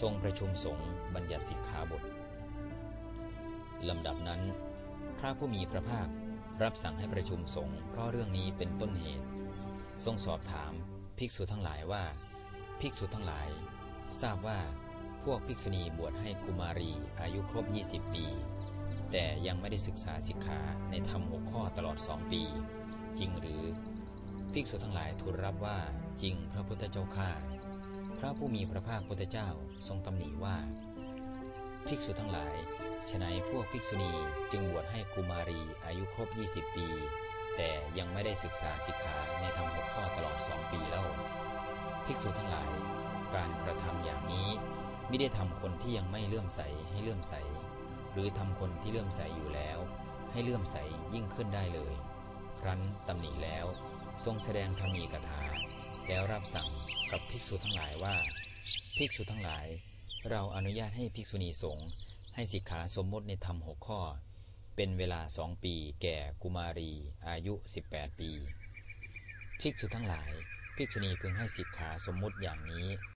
ทรงประชุมสงฆ์บัญญัติสิกขาบทลำดับนั้น พระผู้มีพระภาครับสั่งให้ประชุมสงฆ์เพราะเรื่องนี้เป็นต้นเหตุ ทรงสอบถามภิกษุทั้งหลายว่า ภิกษุทั้งหลาย ทราบว่าพวกภิกษุณีบวชให้กุมารีอายุครบ 20 ปี แต่ยังไม่ได้ศึกษาสิกขาในธรรมหกข้อตลอดสองปี จริงหรือ ภิกษุทั้งหลายทูลรับว่าจริงพระพุทธเจ้าข้า พระผู้มีพระภาคพุทธเจ้าทรงตำหนิว่า ภิกษุทั้งหลายฉนัยพวกภิกษุณีจึงบวชให้กุมารีอายุครบ 20 ปี แต่ยังไม่ได้ศึกษาสิกขาในธรรมหกข้อตลอดสองปีแล้ว ภิกษุทั้งหลาย การกระทำอย่างนี้ไม่ได้ทำคนที่ยังไม่เลื่อมใสให้เลื่อมใส หรือทำคนที่เลื่อมใสอยู่แล้ว ให้เลื่อมใสยิ่งขึ้นได้เลย ครั้นตำหนิแล้ว ทรงแสดงธรรมีกถา แล้วรับสั่งกับภิกษุทั้งหลายว่า ภิกษุทั้งหลาย เราอนุญาตให้ภิกษุณีสงฆ์ให้สิกขาสมมติในธรรมหกข้อ เป็นเวลาสองปี แก่กุมารี อายุ 18 ปี ภิกษุทั้งหลาย ภิกษุณีพึงให้สิกขาสมมติอย่างนี้